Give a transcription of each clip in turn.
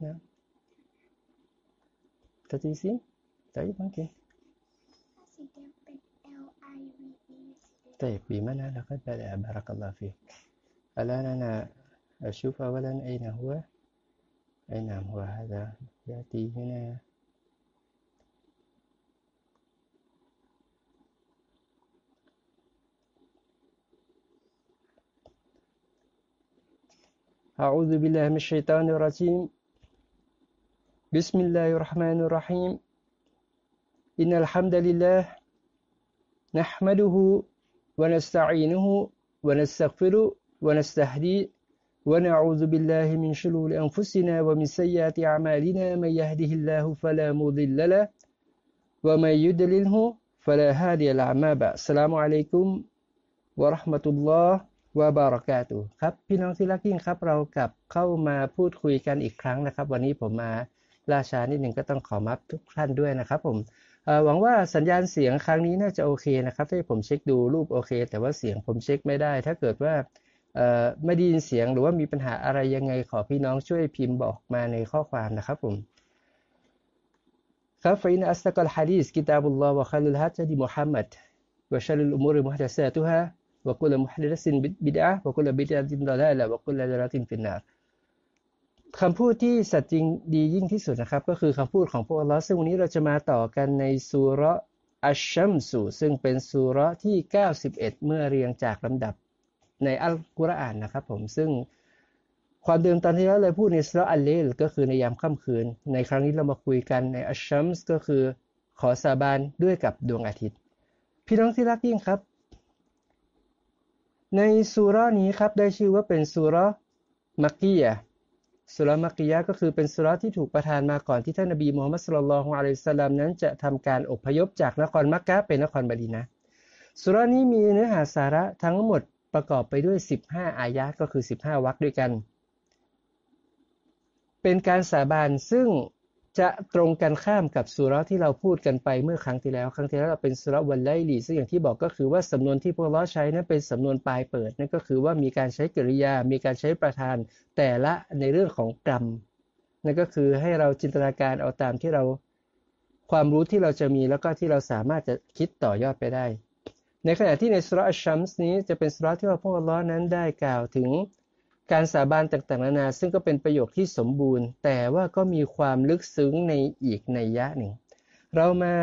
نعم تدريسين طيب ممكن طيب بمعنى لقد بدأ بارك الله فيك. الآن أنا أشوف أولا أين هو؟ أي نعم هو هذا؟ يأتي هنا. أعوذ بالله من الشيطان الرجيم. بسم الله الرحمن الرحيم إن الحمد لله نحمده ونستعينه ونستغفره ونستهديه ونعوذ بالله من شرور أنفسنا ومن سيئات أعمالنا من يهده الله فلا مضل له ومن يضلله فلا هادي له ما بعد السلام عليكم ورحمة اللهวะบารากาตุครับพี่น้องที่รักยิ่งครับเรากลับเข้ามาพูดคุยกันอีกครั้งนะครับ วันนี้ผมมา ราชานิดหนึ่งก็ต้องขอมัฟทุกท่านด้วยนะครับผมหวังว่าสัญญาณเสียงครั้งนี้น่าจะโอเคนะครับที่ผมเช็คดูรูปโอเค แต่ว่าเสียงผมเช็คไม่ได้ ถ้าเกิดว่าไม่ได้ยินเสียงหรือว่ามีปัญหาอะไรยังไงขอพี่น้องช่วยพิมพ์บอกมาในข้อความนะครับผมครับฟินอัสตักลฮะดีสกิตาบุลลอฮ์วะคัลลฮัตดีมุฮัมมัดوشر الأمور محدثاتها وكل محدثة بدعة وكل بدعة ضلالة وكل ضلالة في النار คำพูดที่สัตย์จริงดียิ่งที่สุดนะครับ ก็คือคำพูดของพระอัลลอฮ์ซึ่งวันนี้เราจะมาต่อกันในสุรอัชชัมสูซึ่งเป็นสุรที่ 91 เมื่อเรียงจากลำดับในอัลกุรอานนะครับผมซึ่งความเดิมตอนที่เราเลยพูดในสุรอัลเลลก็คือในยามค่ำคืน ในครั้งนี้เรามาคุยกันในอัชชัมส์ก็คือขอสาบานด้วยกับดวงอาทิตย์ พี่น้องที่รักยิ่งครับ ในสุรานี้ครับได้ชื่อว่าเป็นสุรมักกียะ สุรมักกียะก็คือเป็นสุรที่ถูกประทานมาก่อนที่ท่านนบีมูฮัมมัดสุลลัลฮุอะลัยสลามนั้นจะทำการอพยพจากนครมักกะเป็นนครบดีนะสุรานี้มีเนื้อหาสาระทั้งหมดประกอบไปด้วย 15 อายะก็คือ 15 วรรคด้วยกัน เป็นการสาบานซึ่ง จะตรงกันข้ามกับสุรที่เราพูดกันไปเมื่อครั้งที่แล้ว ครั้งที่แล้วเราเป็นสุรวันไลลีซึ่งอย่างที่บอกก็คือว่าสำนวนที่พวกเราใช้นั้นเป็นสำนวนปลายเปิดนั่นก็คือว่ามีการใช้กริยา มีการใช้ประธาน แต่ละในเรื่องของกรรมนั่นก็คือให้เราจินตนาการเอาตามที่เราความรู้ที่เราจะมีแล้วก็ที่เราสามารถจะคิดต่อยอดไปได้ ในขณะที่ในสุรอัชชัมส์นี้จะเป็นสุรที่ว่าพวกเรานั้นได้กล่าวถึง การสาบานต่างๆนานาซึ่งก็เป็นประโยคที่สมบูรณ์ แต่ว่าก็มีความลึกซึ้งในอีกในยะหนึ่ง เรามา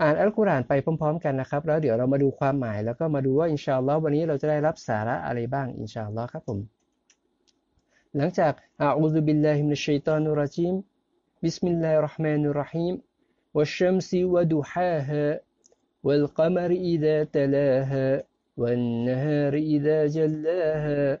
อ่านอัลกุรอานไปพร้อมๆกันนะครับ แล้วเดี๋ยวเรามาดูความหมาย แล้วก็มาดูว่าอินชาอัลลอฮ์วันนี้เราจะได้รับสาระอะไรบ้างอินชาอัลลอฮ์ครับผม หลังจากอาอูซุบิลลาฮิมินัชชัยฏอนุรจีมบิสมิลลาฮิรเราะห์มานุรเราะฮีม والشمس ودحاها والقمر إذا تلاها والنهار إذا جلاها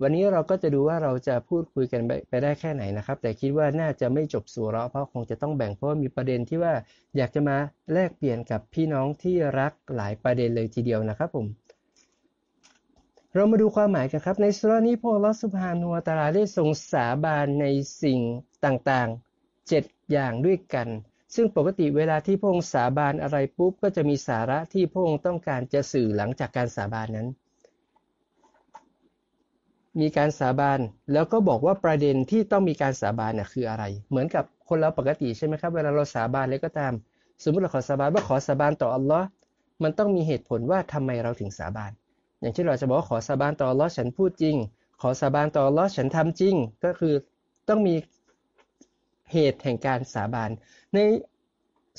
วันนี้เราก็จะดูว่าเราจะพูดคุยกันไปได้แค่ไหนนะครับ แต่คิดว่าน่าจะไม่จบสู่เราเพราะคงจะต้องแบ่งเพราะมีประเด็นที่ว่าอยากจะมาแลกเปลี่ยนกับพี่น้องที่รักหลายประเด็นเลยทีเดียวนะครับผม เรามาดูความหมายกันครับ ในสุรานี้พระลอสุภานัวตาลาได้ทรงสาบานในสิ่งต่างๆเจ็ดอย่างด้วยกัน ซึ่งปกติเวลาที่พระองค์สาบานอะไรปุ๊บก็จะมีสาระที่พระองค์ต้องการจะสื่อหลังจากการสาบานนั้น มีการสาบานแล้วก็บอกว่าประเด็นที่ต้องมีการสาบานน่ะคืออะไร เหมือนกับคนเราปกติใช่ไหมครับ เวลาเราสาบานอะไรก็ตาม สมมติเราขอสาบานว่าขอสาบานต่ออัลลอฮ์มันต้องมีเหตุผลว่าทำไมเราถึงสาบาน อย่างเช่นเราจะบอกว่าขอสาบานต่ออัลลอฮ์ฉันพูดจริง ขอสาบานต่ออัลลอฮ์ฉันทำจริง ก็คือต้องมีเหตุแห่งการสาบานใน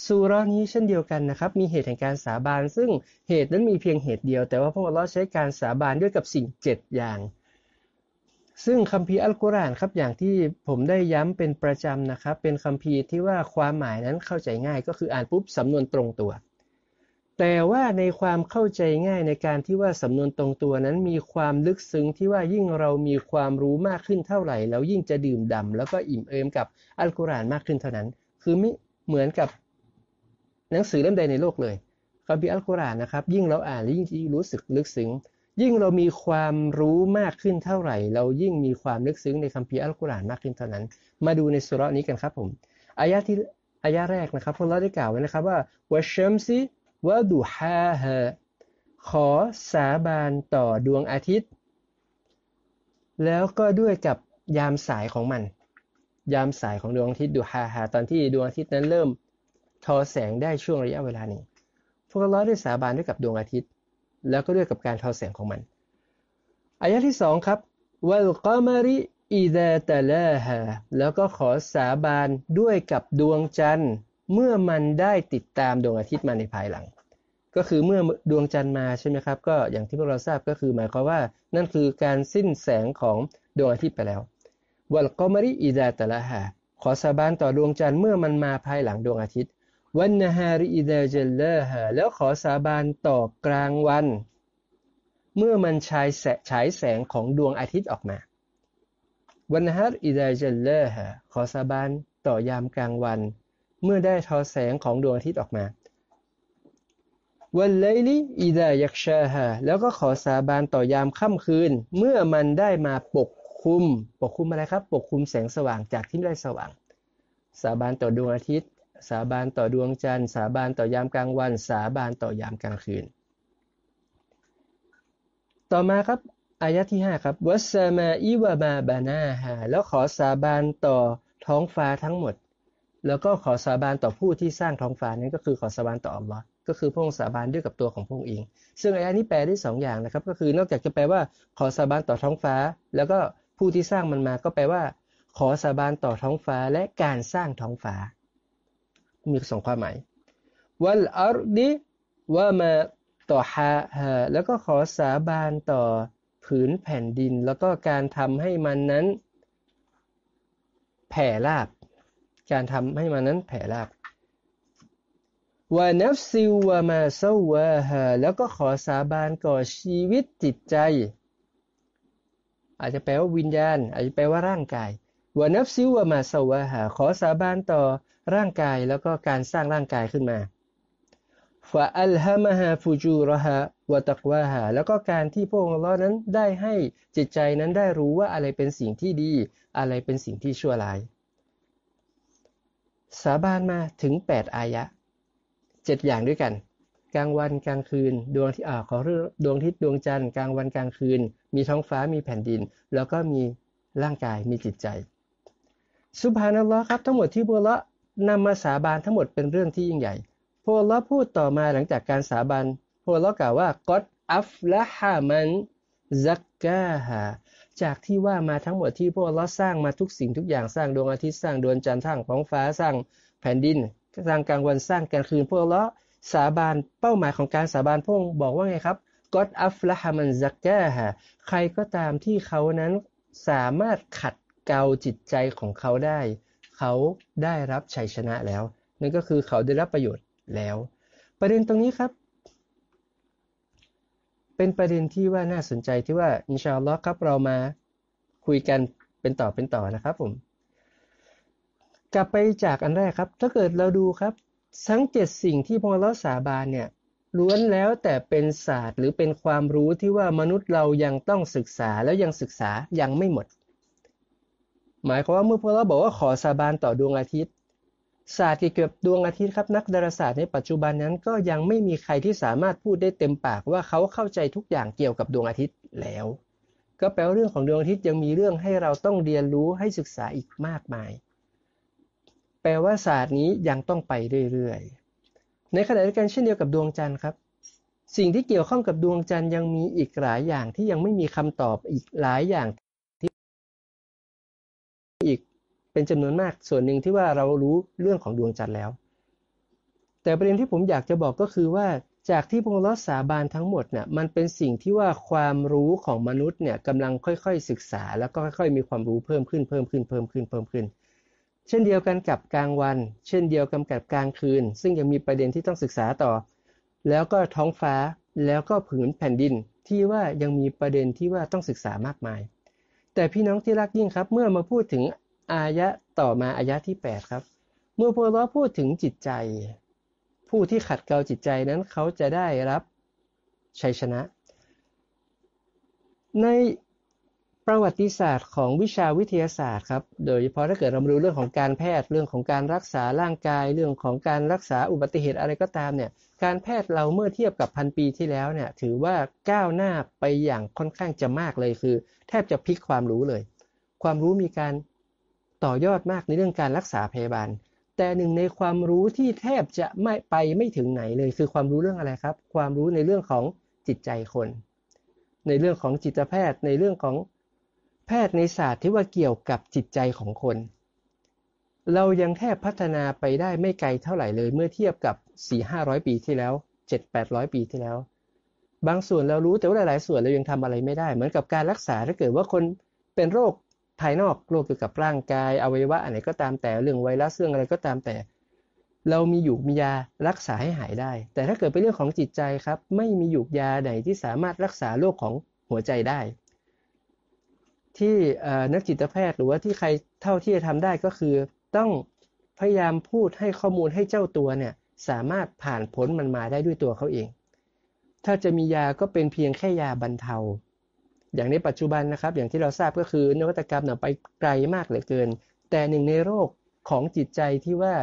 สุรานี้เช่นเดียวกันนะครับ มีเหตุแห่งการสาบาน ซึ่งเหตุนั้นมีเพียงเหตุเดียว แต่ว่าพระอัลลอฮ์ใช้การสาบานด้วยกับสิ่งเจ็ดอย่าง ซึ่งคัมภีร์อัลกุรอานครับอย่างที่ผมได้ย้ำเป็นประจำนะครับ เป็นคัมภีร์ที่ว่าความหมายนั้นเข้าใจง่ายก็คืออ่านปุ๊บสำนวนตรงตัว แต่ว่าในความเข้าใจง่ายในการที่ว่าสำนวนตรงตัวนั้นมีความลึกซึ้งที่ว่ายิ่งเรามีความรู้มากขึ้นเท่าไหร่แล้วยิ่งจะดื่มด่าแล้วก็อิ่มเอิมกับอัลกุรอานมากขึ้นเท่านั้น คือไม่เหมือนกับหนังสือเล่มใดในโลกเลยคัมภีร์อัลกุรอานนะครับยิ่งเราอ่านยิ่งรู้สึกลึกซึ้ง ยิ่งเรามีความรู้มากขึ้นเท่าไหร่ เรายิ่งมีความลึกซึ้งในคัมภีร์อัลกุรอานมากขึ้นเท่านั้น มาดูในสุรานี้กันครับผมอายะที่อายะแรกนะครับพวกเราได้กล่าวไว้นะครับว่าวะชัมซิวะดูฮาฮะขอสาบานต่อดวงอาทิตย์ แล้วก็ด้วยกับยามสายของมัน ยามสายของดวงอาทิตย์ดูฮาฮาตอนที่ดวงอาทิตย์นั้นเริ่มทอแสงได้ช่วงระยะเวลานี้พวกเราได้สาบานด้วยกับดวงอาทิตย์ แล้วก็ด้วยกับการทอแสงของมัน อายะที่สองครับวัลกามาริอิดะตะลาฮาแล้วก็ขอสาบานด้วยกับดวงจันทร์ เมื่อมันได้ติดตามดวงอาทิตย์มาในภายหลัง ก็คือเมื่อดวงจันทร์มาใช่ไหมครับ ก็อย่างที่พวกเราทราบก็คือหมายความว่า นั่นคือการสิ้นแสงของดวงอาทิตย์ไปแล้ววัลกามาริอิดะตะลาฮาขอสาบานต่อดวงจันทร์เมื่อมันมาภายหลังดวงอาทิตย์ วันนฮาริอิดะเจลเลฮาแล้วขอสาบานต่อกลางวัน เมื่อมันฉายแสฉายแสงของดวงอาทิตย์ออกมา วันฮัรอิดาเจลเลฮะขอสาบานต่อยามกลางวัน เมื่อได้ทอแสงของดวงอาทิตย์ออกมาวันไลลิอิดายักชาฮะแล้วก็ขอสาบานต่อยามค่ำคืน เมื่อมันได้มาปกคุม ปกคุมอะไรครับ ปกคุมแสงสว่างจากที่ไม่ได้สว่าง สาบานต่อดวงอาทิตย์ สาบานต่อดวงจันทร์ สาบานต่อยามกลางวัน สาบานต่อยามกลางคืน ต่อมาครับอายะที่ห้าครับวัสมาอิวะมาบานาฮาแล้วขอสาบานต่อท้องฟ้าทั้งหมด แล้วก็ขอสาบานต่อผู้ที่สร้างท้องฟ้านั้นก็คือขอสาบานต่ออัลลอฮ์ก็คือพระองค์สาบานด้วยกับตัวของพระองค์เอง ซึ่งอายะนี้แปลได้สองอย่างนะครับ ก็คือนอกจากจะแปลว่าขอสาบานต่อท้องฟ้า แล้วก็ผู้ที่สร้างมันมาก็แปลว่า ขอสาบานต่อท้องฟ้าและการสร้างท้องฟ้า มีสองความหมายวัลอาร์ดิวะมาต่อฮาฮาแล้วก็ขอสาบานต่อผืนแผ่นดิน แล้วก็การทำให้มันนั้น แผ่ราบ การทำให้มันนั้นแผ่ราบวานัฟซิวามาซาวาฮาแล้วก็ขอสาบานก่อชีวิตจิตใจ อาจจะแปลว่าวิญญาณ อาจจะแปลว่าร่างกาย วานัฟซิวามาซาวาฮาขอสาบานต่อร่างกายแล้วก็การสร้างร่างกายขึ้นมาฟาอัลฮะมะฮาฟูจูรฮะวตักวาฮาแล้วก็การที่พระองค์ลอนั้นได้ให้จิตใจนั้นได้รู้ว่าอะไรเป็นสิ่งที่ดี อะไรเป็นสิ่งที่ชั่วร้าย สาบานมาถึง 8 อายะเจ็ดอย่างด้วยกัน กลางวันกลางคืน ดวงที่อ่าขอดวงทิศดวงจันทร์กลางวันกลางคืน มีท้องฟ้ามีแผ่นดิน แล้วก็มีร่างกายมีจิตใจ สุภานัลลอฮ์ครับทั้งหมดที่บัวละนำมาสาบานทั้งหมดเป็นเรื่องที่ยิ่งใหญ่พวกเราพูดต่อมาหลังจากการสาบานพวกเรากล่าวว่ากอดอัฟละฮามันซักกาฮาจากที่ว่ามาทั้งหมดที่พวกเราสร้างมาทุกสิ่งทุกอย่างสร้างดวงอาทิตย์สร้างดวงจันทร์สร้างท้องฟ้าสร้างแผ่นดินสร้างกลางวันสร้างกลางคืน พวกเราสาบานเป้าหมายของการสาบานพวกบอกว่าไงครับกอดอัฟละฮามันซักกาฮาใครก็ตามที่เขานั้นสามารถขัด เกาจิตใจของเขาได้ เขาได้รับชัยชนะแล้ว นั่นก็คือเขาได้รับประโยชน์แล้ว ประเด็นตรงนี้ครับ เป็นประเด็นที่ว่าน่าสนใจที่ว่าอินชาอัลลอฮ์ครับเรามาคุยกันเป็นต่อเป็นต่อนะครับผม กลับไปจากอันแรกครับ ถ้าเกิดเราดูครับ ทั้งเจ็ดสิ่งที่พอเราสาบานเนี่ยล้วนแล้วแต่เป็นศาสตร์หรือเป็นความรู้ที่ว่ามนุษย์เรายังต้องศึกษาแล้วยังศึกษายังไม่หมด หมายความว่าเมื่อพวกเราบอกว่าขอสาบานต่อดวงอาทิตย์ ศาสตร์เกี่ยวกับดวงอาทิตย์ครับนักดาราศาสตร์ในปัจจุบันนั้นก็ยังไม่มีใครที่สามารถพูดได้เต็มปากว่าเขาเข้าใจทุกอย่างเกี่ยวกับดวงอาทิตย์แล้ว ก็แปลว่าเรื่องของดวงอาทิตย์ยังมีเรื่องให้เราต้องเรียนรู้ให้ศึกษาอีกมากมาย แปลว่าศาสตร์นี้ยังต้องไปเรื่อยๆ ในขณะเดียวกันเช่นเดียวกับดวงจันทร์ครับสิ่งที่เกี่ยวข้องกับดวงจันทร์ยังมีอีกหลายอย่างที่ยังไม่มีคำตอบอีกหลายอย่าง เป็นจำนวนมากส่วนหนึ่งที่ว่าเรารู้เรื่องของดวงจันทร์แล้ว แต่ประเด็นที่ผมอยากจะบอกก็คือว่าจากที่พงศ์ลอสาบานทั้งหมดเนี่ยมันเป็นสิ่งที่ว่าความรู้ของมนุษย์เนี่ยกำลังค่อยๆศึกษา แล้วก็ค่อยๆมีความรู้เพิ่มขึ้นเพิ่มขึ้นเพิ่มขึ้นเพิ่มขึ้น เช่นเดียวกันกับกลางวัน เช่นเดียวกันกับกลางคืน ซึ่งยังมีประเด็นที่ต้องศึกษาต่อ แล้วก็ท้องฟ้าแล้วก็ผืนแผ่นดินที่ว่ายังมีประเด็นที่ว่าต้องศึกษามากมาย แต่พี่น้องที่รักยิ่งครับ เมื่อมาพูดถึง อายะต่อมาอายะที่ 8 ครับ เมื่อพวกเราพูดถึงจิตใจ ผู้ที่ขัดเกลาจิตใจนั้นเขาจะได้รับชัยชนะ ในประวัติศาสตร์ของวิชาวิทยาศาสตร์ครับโดยเฉพาะถ้าเกิดเรารู้เรื่องของการแพทย์เรื่องของการรักษาร่างกาย เรื่องของการรักษาอุบัติเหตุอะไรก็ตามเนี่ยการแพทย์เราเมื่อเทียบกับพันปีที่แล้วเนี่ยถือว่าก้าวหน้าไปอย่างค่อนข้างจะมากเลยคือ แทบจะพลิกความรู้เลย ความรู้มีการ ต่อยอดมากในเรื่องการรักษาพยาบาล แต่หนึ่งในความรู้ที่แทบจะไม่ไปไม่ถึงไหนเลย คือความรู้เรื่องอะไรครับ ความรู้ในเรื่องของจิตใจคน ในเรื่องของจิตแพทย์ ในเรื่องของแพทย์ในศาสตร์ที่ว่าเกี่ยวกับจิตใจของคน เรายังแทบพัฒนาไปได้ไม่ไกลเท่าไหร่เลย เมื่อเทียบกับ4-500 ปีที่แล้ว7-800 ปีที่แล้ว บางส่วนเรารู้แต่ว่าหลายๆส่วนเรายังทำอะไรไม่ได้ เหมือนกับการรักษาถ้าเกิดว่าคนเป็นโรค ภายนอกโรคเกี่ยวกับร่างกายอวัยวะอะไรก็ตามแต่เรื่องไวรัสเรื่องอะไรก็ตามแต่ เรามีอยู่มียารักษาให้หายได้ แต่ถ้าเกิดเป็นเรื่องของจิตใจครับ ไม่มีอยู่ยาไหนที่สามารถรักษาโรคของหัวใจได้ ที่นักจิตแพทย์หรือว่าที่ใครเท่าที่จะทำได้ก็คือ ต้องพยายามพูดให้ข้อมูลให้เจ้าตัวเนี่ยสามารถผ่านพ้นมันมาได้ด้วยตัวเขาเอง ถ้าจะมียาก็เป็นเพียงแค่ยาบรรเทา อย่างในปัจจุบันนะครับ อย่างที่เราทราบก็คือนวัตกรรมเนี่ยไปไกลมากเหลือเกิน แต่หนึ่งในโรคของจิตใจที่ว่า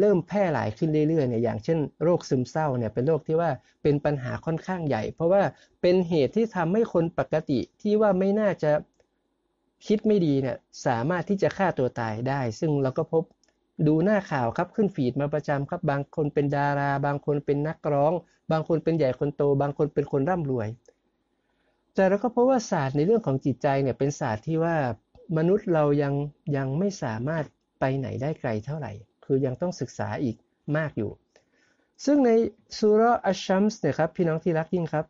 เริ่มแพร่หลายขึ้นเรื่อยๆเนี่ยอย่างเช่นโรคซึมเศร้าเนี่ยเป็นโรคที่ว่าเป็นปัญหาค่อนข้างใหญ่ เพราะว่าเป็นเหตุที่ทำให้คนปกติที่ว่าไม่น่าจะคิดไม่ดีเนี่ยสามารถที่จะฆ่าตัวตายได้ ซึ่งเราก็พบดูหน้าข่าวครับขึ้น feed มาประจำครับบางคนเป็นดารา บางคนเป็นนักร้อง บางคนเป็นใหญ่คนโต บางคนเป็นคนร่ำรวย แต่เราก็พบว่าศาสตร์ในเรื่องของจิตใจเนี่ยเป็นศาสตร์ที่ว่ามนุษย์เรายังยังไม่สามารถไปไหนได้ไกลเท่าไหร่ คือยังต้องศึกษาอีกมากอยู่ ซึ่งในสุรอัชชัมส์เนี่ยครับพี่น้องที่รักยิ่งครับ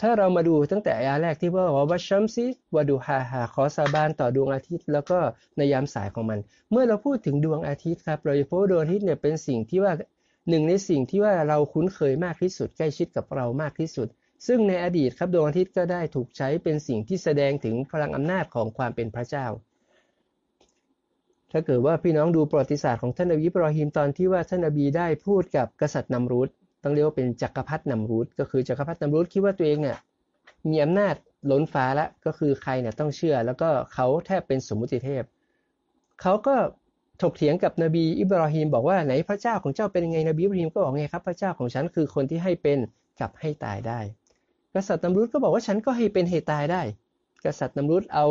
ถ้าเรามาดูตั้งแต่อายาแรกที่ว่าวัชัมซีวาดูฮาฮาขอสาบานต่อดวงอาทิตย์ แล้วก็ในยามสายของมัน เมื่อเราพูดถึงดวงอาทิตย์ครับเราจะพบว่าดวงอาทิตย์เนี่ยเป็นสิ่งที่ว่าหนึ่งในสิ่งที่ว่าเราคุ้นเคยมากที่สุดใกล้ชิดกับเรามากที่สุด ซึ่งในอดีตครับดวงอาทิตย์ก็ได้ถูกใช้เป็นสิ่งที่แสดงถึงพลังอำนาจของความเป็นพระเจ้า ถ้าเกิดว่าพี่น้องดูประวัติศาสตร์ของท่านนบีบรอฮิมตอนที่ว่าท่านนบีได้พูดกับกษัตริย์นำรุดต้องเรียกว่าเป็นจักรพรรดินำรูดก็คือจักรพรรดินำรูดคิดว่าตัวเองเนี่ยมีอำนาจล้นฟ้าแล้วก็คือใครเนี่ยต้องเชื่อ แล้วก็เขาแทบเป็นสมมุติเทพเขาก็ถกเถียงกับนบีอิบราฮิมบอกว่าไหนพระเจ้าของเจ้าเป็นยังไงนบีอิบราฮิมก็บอกไงครับพระเจ้าของฉันคือคนที่ให้เป็นกับให้ตายได้ กษัตริย์นำรุดก็บอกว่าฉันก็ให้เป็นให้ตายได้ กษัตริย์นำรุดเอา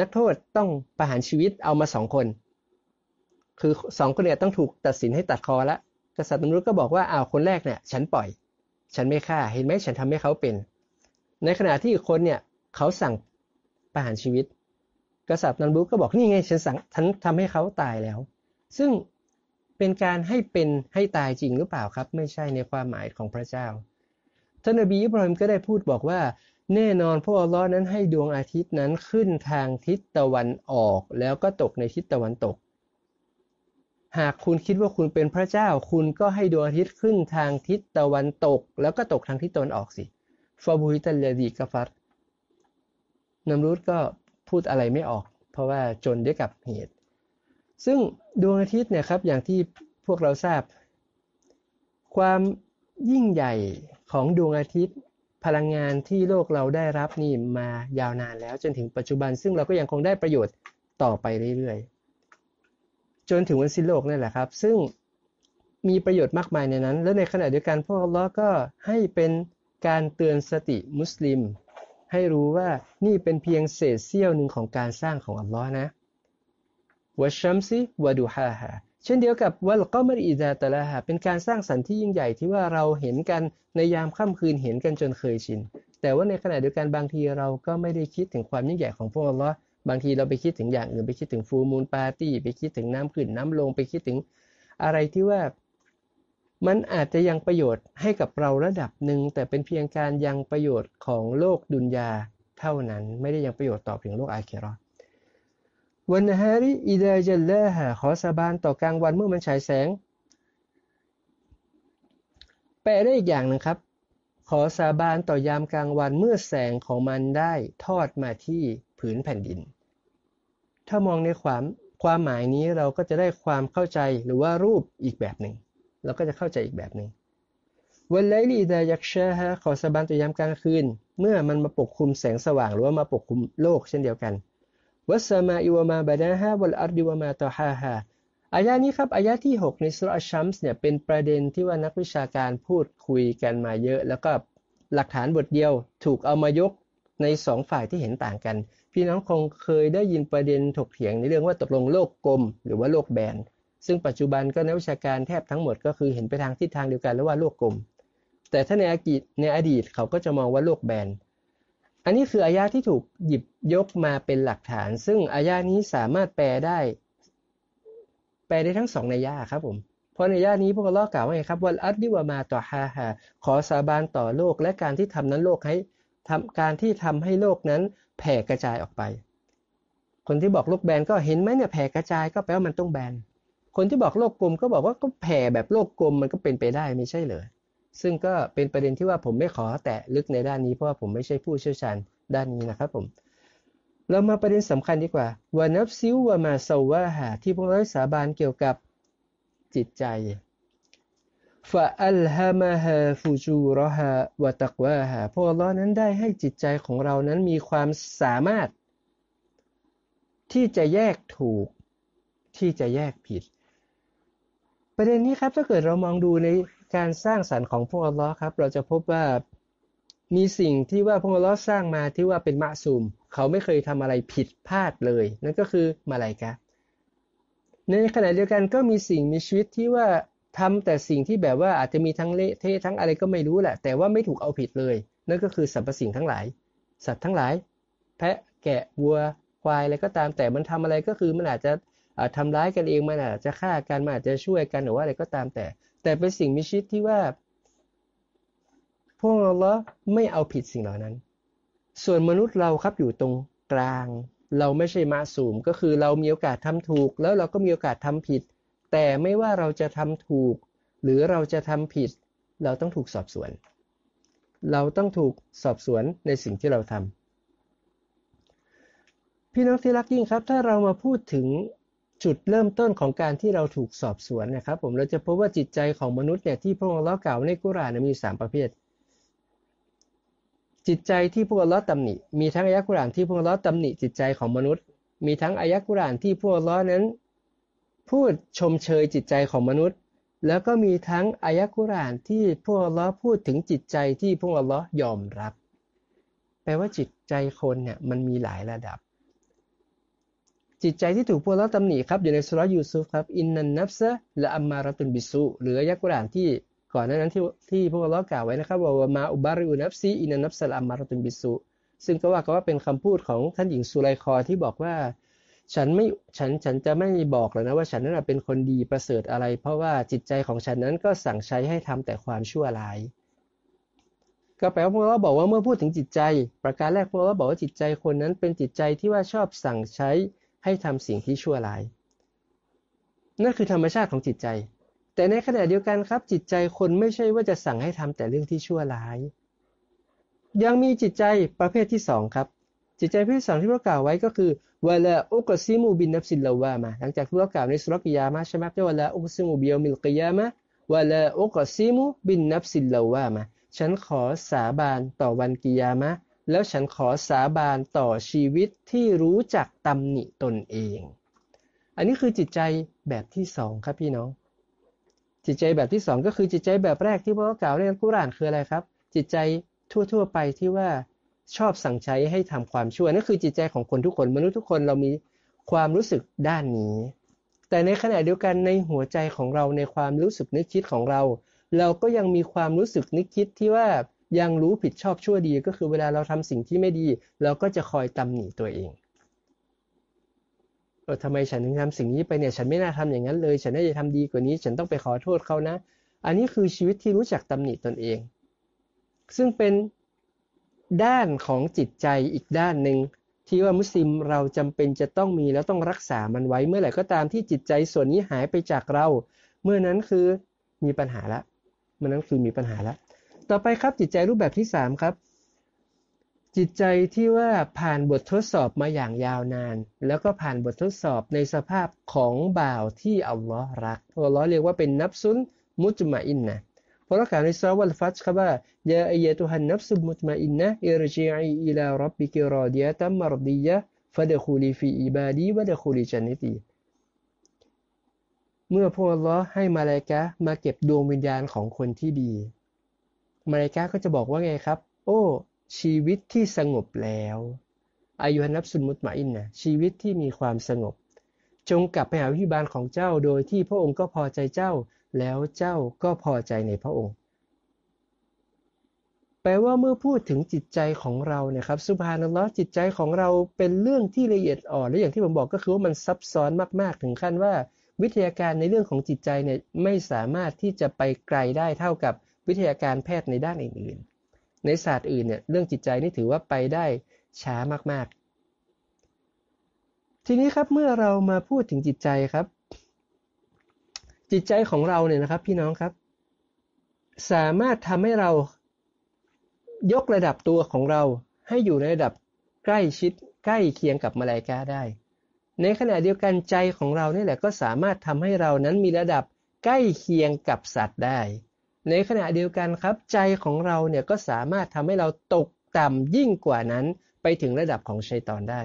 นักโทษต้องประหารชีวิตเอามาสองคน คือสองคนเนี่ยต้องถูกตัดสินให้ตัดคอแล้วกษัตริย์นมรุษก็บอกว่าอ้าวคนแรกเนี่ยฉันปล่อย ฉันไม่ฆ่าเห็นไหมฉันทำให้เขาเป็น ในขณะที่อีกคนเนี่ยเขาสั่งประหารชีวิต กษัตริย์นมรุษก็บอกนี่ไงฉันสั่งฉันทำให้เขาตายแล้ว ซึ่งเป็นการให้เป็นให้ตายจริงหรือเปล่าครับ ไม่ใช่ในความหมายของพระเจ้า ท่านนบีอิบรอฮิมก็ได้พูดบอกว่า แน่นอนพวกอัลลอฮ์นั้นให้ดวงอาทิตย์นั้นขึ้นทางทิศตะวันออก แล้วก็ตกในทิศตะวันตก หากคุณคิดว่าคุณเป็นพระเจ้า คุณก็ให้ดวงอาทิตย์ขึ้นทางทิศตะวันตก แล้วก็ตกทางทิศตะวันออกสิฟาบูฮิตัลลดีกฟัตนำรุดก็พูดอะไรไม่ออก เพราะว่าจนด้วยกับเหตุ ซึ่งดวงอาทิตย์เนี่ยครับอย่างที่พวกเราทราบ ความ ยิ่งใหญ่ของดวงอาทิตย์ พลังงานที่โลกเราได้รับนี่มายาวนานแล้วจนถึงปัจจุบัน ซึ่งเราก็ยังคงได้ประโยชน์ต่อไปเรื่อยๆ จนถึงวันสิ้นโลกนั่นแหละครับ ซึ่งมีประโยชน์มากมายในนั้น และในขณะเดียวกันพวกอัลลอฮ์ก็ให้เป็นการเตือนสติมุสลิม ให้รู้ว่านี่เป็นเพียงเศษเสี้ยวหนึ่งของการสร้างของอัลลอฮ์นะวะชัมซิวะดูฮาฮา เช่นเดียวกับวัลก็มริดาตะละฮะเป็นการสร้างสรรค์ที่ยิ่งใหญ่ที่ว่าเราเห็นกันในยามค่ำคืนเห็นกันจนเคยชิน แต่ว่าในขณะเดียวกันบางทีเราก็ไม่ได้คิดถึงความยิ่งใหญ่ของพวกอัลลอฮ์บางทีเราไปคิดถึงอย่างอื่นไปคิดถึงฟูมูลปาร์ตี้ไปคิดถึงน้ำขึ้นน้ำลงไปคิดถึงอะไรที่ว่ามันอาจจะยังประโยชน์ให้กับเราระดับหนึ่งแต่เป็นเพียงการยังประโยชน์ของโลกดุนยาเท่านั้น ไม่ได้ยังประโยชน์ต่อถึงโลกอาเครอ วันฮาริอิดาจัลลาฮะขอสาบานต่อกลางวันเมื่อมันฉายแสง แปลได้อีกอย่างหนึ่งครับ ขอสาบานต่อยามกลางวันเมื่อแสงของมันได้ทอดมาที่ผืนแผ่นดิน ถ้ามองในความความหมายนี้เราก็จะได้ความเข้าใจหรือว่ารูปอีกแบบหนึ่ง เราก็จะเข้าใจอีกแบบหนึ่งวันไลลีดายักชาฮะขอสาบานตัวยามกลางคืน เมื่อมันมาปกคลุมแสงสว่างหรือว่ามาปกคลุมโลกเช่นเดียวกัน วัสมาอิวมาบาดาฮะวัลอัรดิวมาตอฮาฮะอายะนี้ครับอายะที่ 6 ในสุรชัมส์เนี่ยเป็นประเด็นที่ว่านักวิชาการพูดคุยกันมาเยอะ แล้วก็หลักฐานบทเดียวถูกเอามายกในสองฝ่ายที่เห็นต่างกัน พี่น้องคงเคยได้ยินประเด็นถกเถียงในเรื่องว่าตกลงโลกกลม หรือว่าโลกแบนซึ่งปัจจุบันก็นักวิชาการแทบทั้งหมดก็คือเห็นไปทางทิศทางเดียวกันแล้วว่าโลกกลม แต่ถ้าในอดีตในอดีตเขาก็จะมองว่าโลกแบน อันนี้คืออายะที่ถูกหยิบยกมาเป็นหลักฐาน ซึ่งอายะนี้สามารถแปลได้ แปลได้ทั้งสองในยะครับผมเพราะในยะนี้พวกเรากล่าวว่าไงครับว่าอัดดิวามาต่อฮาฮาขอสาบานต่อโลก และการที่ทำนั้นโลกให้ทำการที่ทำให้โลกนั้นแผ่กระจายออกไป คนที่บอกโลกแบนก็เห็นไหมเนี่ยแผ่กระจายก็แปลว่ามันต้องแบนคนที่บอกโลกกลมก็บอกว่าก็แผ่แบบโลกกลมมันก็เป็นไปได้ไม่ใช่เหรอ ซึ่งก็เป็นประเด็นที่ว่าผมไม่ขอแตะลึกในด้านนี้เพราะว่าผมไม่ใช่ผู้เชี่ยวชาญด้านนี้นะครับผม เรามาประเด็นสำคัญดีกว่าวานับซิววามาซาวาหาที่พวกเราสาบานเกี่ยวกับจิตใจฟาอัลฮามาฮาฟูจูรฮาวะตักวาฮาพวกเรานั้นได้ให้จิตใจของเรานั้นมีความสามารถ ที่จะแยกถูกที่จะแยกผิด ประเด็นนี้ครับถ้าเกิดเรามองดูใน การสร้างสรรค์ของพวกอัลลอฮ์ครับ เราจะพบว่ามีสิ่งที่ว่าพวกอัลลอฮ์สร้างมาที่ว่าเป็นมะซูม เขาไม่เคยทำอะไรผิดพลาดเลย นั่นก็คือมาลายกะในขณะเดียวกันก็มีสิ่งมีชีวิตที่ว่าทำแต่สิ่งที่แบบว่าอาจจะมีทั้งเละเทะทั้งอะไรก็ไม่รู้แหละ แต่ว่าไม่ถูกเอาผิดเลย นั่นก็คือสรรพสิ่งทั้งหลาย สัตว์ทั้งหลาย แพะแกะวัวควายอะไรก็ตามแต่มันทำอะไรก็คือมันอาจจะทำร้ายกันเองมันอาจจะฆ่ากันมันอาจจะช่วยกันหรือว่าอะไรก็ตามแต่ แต่เป็นสิ่งมีชีวิตที่ว่าพวกเราไม่เอาผิดสิ่งเหล่านั้น ส่วนมนุษย์เราครับอยู่ตรงกลาง เราไม่ใช่มาสูมก็คือเรามีโอกาสทำถูก แล้วเราก็มีโอกาสทำผิด แต่ไม่ว่าเราจะทำถูก หรือเราจะทำผิด เราต้องถูกสอบสวน เราต้องถูกสอบสวนในสิ่งที่เราทำพี่น้องที่รักยิ่งครับ ถ้าเรามาพูดถึง จุดเริ่มต้นของการที่เราถูกสอบสวนนะครับ ผมเราจะพบว่าจิตใจของมนุษย์เนี่ยที่พระองค์เล่ากล่าวในกุรานมีสามประเภท จิตใจที่พวกเราตำหนิมีทั้งอายะกุรานที่พวกเราตำหนิจิตใจของมนุษย์ มีทั้งอายะกุรานที่พวกเรานั้น พูดชมเชยจิตใจของมนุษย์ แล้วก็มีทั้งอายะกุรานที่พวกเราพูดถึงจิตใจที่พวกเรายอมรับ แปลว่าจิตใจคนเนี่ยมันมีหลายระดับ จิตใจที่ถูกพวกเราตำหนิครับอยู่ในสุรยูซุฟครับอินนันนับซะและอัมมารัตุนบิสุหรือยักกุรานที่ก่อนหน้านั้นที่ที่พวกเรากล่าวไว้นะครับว่ามาอุบาริอุนับซีอินนันนับซะละอัมมารัตุนบิสุซึ่งก็ว่าก็ว่าเป็นคำพูดของท่านหญิงสุไลคอที่บอกว่า ฉันไม่ฉันฉันจะไม่บอกเลยนะว่าฉันนั้นเป็นคนดีประเสริฐอะไร เพราะว่าจิตใจของฉันนั้นก็สั่งใช้ให้ทำแต่ความชั่วร้ายก็แปลว่าพวกเราบอกว่าเมื่อพูดถึงจิตใจ ประการแรกพวกเราบอกว่าจิตใจคนนั้นเป็นจิตใจที่ว่าชอบสั่งใช้ ให้ทำสิ่งที่ชั่วร้าย นั่นคือธรรมชาติของจิตใจ แต่ในขณะเดียวกันครับ จิตใจคนไม่ใช่ว่าจะสั่งให้ทำแต่เรื่องที่ชั่วร้าย ยังมีจิตใจประเภทที่สองครับ จิตใจประเภทสองที่เรากล่าวไว้ก็คือولا أقسم بالنفس اللوامة หลังจากที่เรากล่าวในสุรกิยามะใช่ไหมที่ولا أقسم بيوم القيامة ولا أقسم بالنفس اللوامة ฉันขอสาบานต่อวันกิยามะ แล้วฉันขอสาบานต่อชีวิตที่รู้จักตำหนิตนเอง อันนี้คือจิตใจแบบที่สองครับพี่น้อง จิตใจแบบที่สองก็คือจิตใจแบบแรกที่พระกล่าวในกุรานคืออะไรครับ จิตใจทั่ว ๆ ไปที่ว่าชอบสั่งใช้ให้ทำความชั่วนั่นคือจิตใจของคนทุกคนมนุษย์ทุกคนเรามีความรู้สึกด้านนี้ แต่ในขณะเดียวกันในหัวใจของเราในความรู้สึกนึกคิดของเรา เราก็ยังมีความรู้สึกนึกคิดที่ว่า ยังรู้ผิดชอบชั่วดีก็คือเวลาเราทำสิ่งที่ไม่ดี เราก็จะคอยตำหนิตัวเองเออทำไมฉันถึงทำสิ่งนี้ไปเนี่ยฉันไม่น่าทำอย่างนั้นเลย ฉันน่าจะทำดีกว่านี้ ฉันต้องไปขอโทษเขานะ อันนี้คือชีวิตที่รู้จักตำหนิตนเอง ซึ่งเป็นด้านของจิตใจอีกด้านหนึ่งที่ว่ามุสลิมเราจำเป็นจะต้องมีแล้วต้องรักษามันไว้ เมื่อไหร่ก็ตามที่จิตใจส่วนนี้หายไปจากเรา เมื่อนั้นคือมีปัญหาละเมื่อนั้นคือมีปัญหาละ ต่อไปครับจิตใจรูปแบบที่สามครับ จิตใจที่ว่าผ่านบททดสอบมาอย่างยาวนาน แล้วก็ผ่านบททดสอบในสภาพของบ่าวที่อัลลอฮ์รักอัลลอฮ์เรียกว่าเป็นนับซุนมุตมาอินนะเพราะเรากล่าวในซาวัลฟัตครับว่ายาอัยตุฮันนับสุมุตมาอินนะอิรจิอีอิลารับบิกิรอดียะตัมมารดียะฟะดคูลีฟีอิบาดีวะดคูลีจันนิตีเมื่อพวกเราให้มาลายกะมาเก็บดวงวิญญาณของคนที่ดี มาลายกะก็จะบอกว่าไงครับ โอ้ ชีวิตที่สงบแล้วอายุนับสุนมุตมาอินนะชีวิตที่มีความสงบ จงกลับไปหาวิบาลของเจ้าโดยที่พระองค์ก็พอใจเจ้า แล้วเจ้าก็พอใจในพระองค์ แปลว่าเมื่อพูดถึงจิตใจของเราเนี่ยครับสุภานัลลอฮจิตใจของเราเป็นเรื่องที่ละเอียดอ่อนและอย่างที่ผมบอกก็คือว่ามันซับซ้อนมาก ๆ ถึงขั้นว่า วิทยาการในเรื่องของจิตใจเนี่ยไม่สามารถที่จะไปไกลได้เท่ากับ วิทยาการแพทย์ในด้านอื่นๆ ในศาสตร์อื่นเนี่ยเรื่องจิตใจนี่ถือว่าไปได้ช้ามากๆ ทีนี้ครับเมื่อเรามาพูดถึงจิตใจครับ จิตใจของเราเนี่ยนะครับพี่น้องครับ สามารถทำให้เรายกระดับตัวของเราให้อยู่ในระดับใกล้ชิดใกล้เคียงกับมาลายกาได้ ในขณะเดียวกันใจของเรานี่แหละก็สามารถทำให้เรานั้นมีระดับใกล้เคียงกับสัตว์ได้ ในขณะเดียวกันครับ ใจของเราเนี่ยก็สามารถทำให้เราตกต่ำยิ่งกว่านั้นไปถึงระดับของชัยตอนได้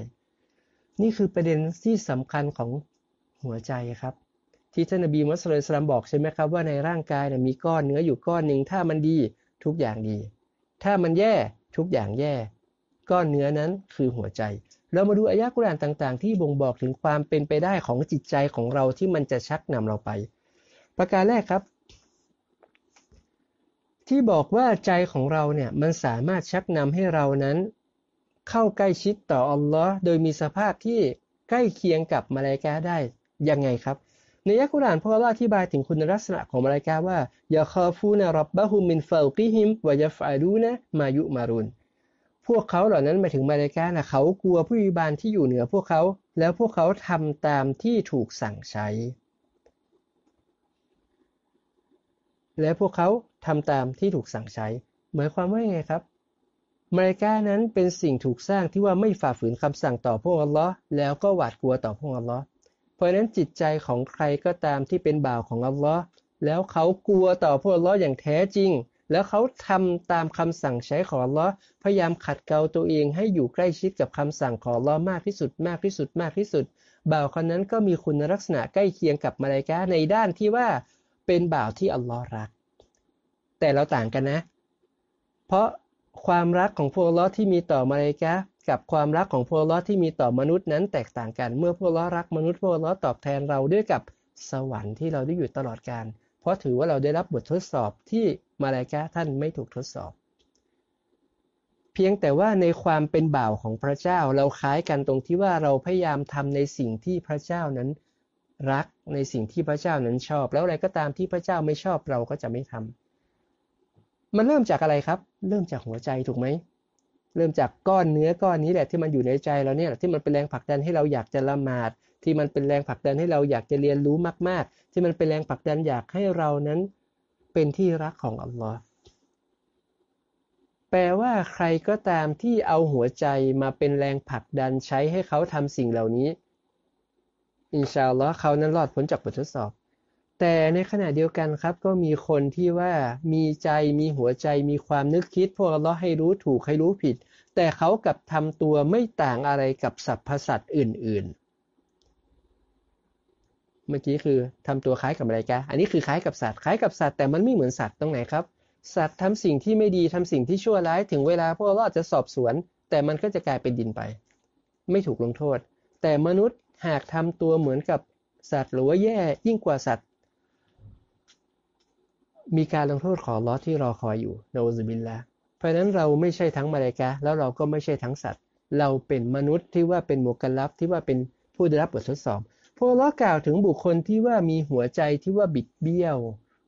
นี่คือประเด็นที่สำคัญของหัวใจครับ ที่ท่านนบีมุสลิมบอกใช่ไหมครับว่าในร่างกายเนี่ยมีก้อนเนื้ออยู่ก้อนหนึ่งถ้ามันดีทุกอย่างดี ถ้ามันแย่ทุกอย่างแย่ ก้อนเนื้อนั้นคือหัวใจ เรามาดูอายะกุรานต่างๆ ที่บ่งบอกถึงความเป็นไปได้ของจิตใจของเราที่มันจะชักนำเราไป ประการแรกครับ ที่บอกว่าใจของเราเนี่ยมันสามารถชักนำให้เรานั้น เข้าใกล้ชิดต่ออัลลอฮ์โดยมีสภาพที่ใกล้เคียงกับมาลายกาได้ยังไงครับ ในยักุรานพระองค์อธิบายถึงคุณลักษณะของมาลายกาว่าอย่าคอฟูนะรับบะฮุมินฟากิฮิมวายฟาดูนะมายุมารุนพวกเขาเหล่านั้นหมายถึงมาลายกานะเขากลัวผู้วิบาลที่อยู่เหนือพวกเขา แล้วพวกเขาทำตามที่ถูกสั่งใช้ และพวกเขา ทำตามที่ถูกสั่งใช้ หมายความว่าไงครับมาลายกานั้นเป็นสิ่งถูกสร้างที่ว่าไม่ฝ่าฝืนคำสั่งต่อพวกอัลลอฮ์แล้วก็หวาดกลัวต่อพวกอัลลอฮ์เพราะนั้นจิตใจของใครก็ตามที่เป็นบ่าวของอัลลอฮ์แล้วเขากลัวต่อพวกอัลลอฮ์อย่างแท้จริง แล้วเขาทำตามคำสั่งใช้ของอัลลอฮ์พยายามขัดเกลาตัวเองให้อยู่ใกล้ชิดกับคำสั่งของอัลลอฮ์มากที่สุดมากที่สุดมากที่สุด บ่าวคนนั้นก็มีคุณลักษณะใกล้เคียงกับมาลายกาในด้านที่ว่าเป็นบ่าวที่อัลลอฮ์รัก แต่เราต่างกันนะ เพราะความรักของพวกล้อที่มีต่อมาเลกะกับความรักของพวกล้อที่มีต่อมนุษย์นั้นแตกต่างกัน เมื่อพวกล้อรักมนุษย์พวกล้อตอบแทนเราด้วยกับสวรรค์ที่เราได้อยู่ตลอดการ เพราะถือว่าเราได้รับบททดสอบที่มาเลกะท่านไม่ถูกทดสอบ เพียงแต่ว่าในความเป็นบ่าวของพระเจ้าเราคล้ายกันตรงที่ว่าเราพยายามทำในสิ่งที่พระเจ้านั้นรักในสิ่งที่พระเจ้านั้นชอบ แล้วอะไรก็ตามที่พระเจ้าไม่ชอบเราก็จะไม่ทำ มันเริ่มจากอะไรครับ เริ่มจากหัวใจถูกไหม เริ่มจากก้อนเนื้อก้อนนี้แหละที่มันอยู่ในใจเราเนี่ยที่มันเป็นแรงผลักดันให้เราอยากจะละหมาด ที่มันเป็นแรงผลักดันให้เราอยากจะเรียนรู้มาก ๆ ที่มันเป็นแรงผลักดันอยากให้เรานั้นเป็นที่รักของอัลลอฮ์แปลว่าใครก็ตามที่เอาหัวใจมาเป็นแรงผลักดันใช้ให้เขาทำสิ่งเหล่านี้ อินชาอัลลอฮ์เขานั้นรอดพ้นจากบททดสอบ แต่ในขณะเดียวกันครับ ก็มีคนที่ว่ามีใจมีหัวใจมีความนึกคิด พวกเราให้รู้ถูกให้รู้ผิด แต่เขากับทำตัวไม่ต่างอะไรกับสรรพสัตว์อื่น ๆ เมื่อกี้คือทำตัวคล้ายกับอะไรกะอันนี้คือคล้ายกับสัตว์คล้ายกับสัตว์แต่มันไม่เหมือนสัตว์ตรงไหนครับ สัตว์ทำสิ่งที่ไม่ดีทำสิ่งที่ชั่วร้ายถึงเวลาพวกเราอาจจะสอบสวน แต่มันก็จะกลายเป็นดินไป ไม่ถูกลงโทษ แต่มนุษย์หากทำตัวเหมือนกับสัตว์หรือว่าแย่ยิ่งกว่าสัตว์ มีการลงโทษของลอที่รอคอยอยู่โนซบินละเพราะนั้นเราไม่ใช่ทั้งมาเลกะแล้วเราก็ไม่ใช่ทั้งสัตว์ เราเป็นมนุษย์ที่ว่าเป็นโมกันลับที่ว่าเป็นผู้ได้รับบททดสอบพวกเรากล่าวถึงบุคคลที่ว่ามีหัวใจที่ว่าบิดเบี้ยว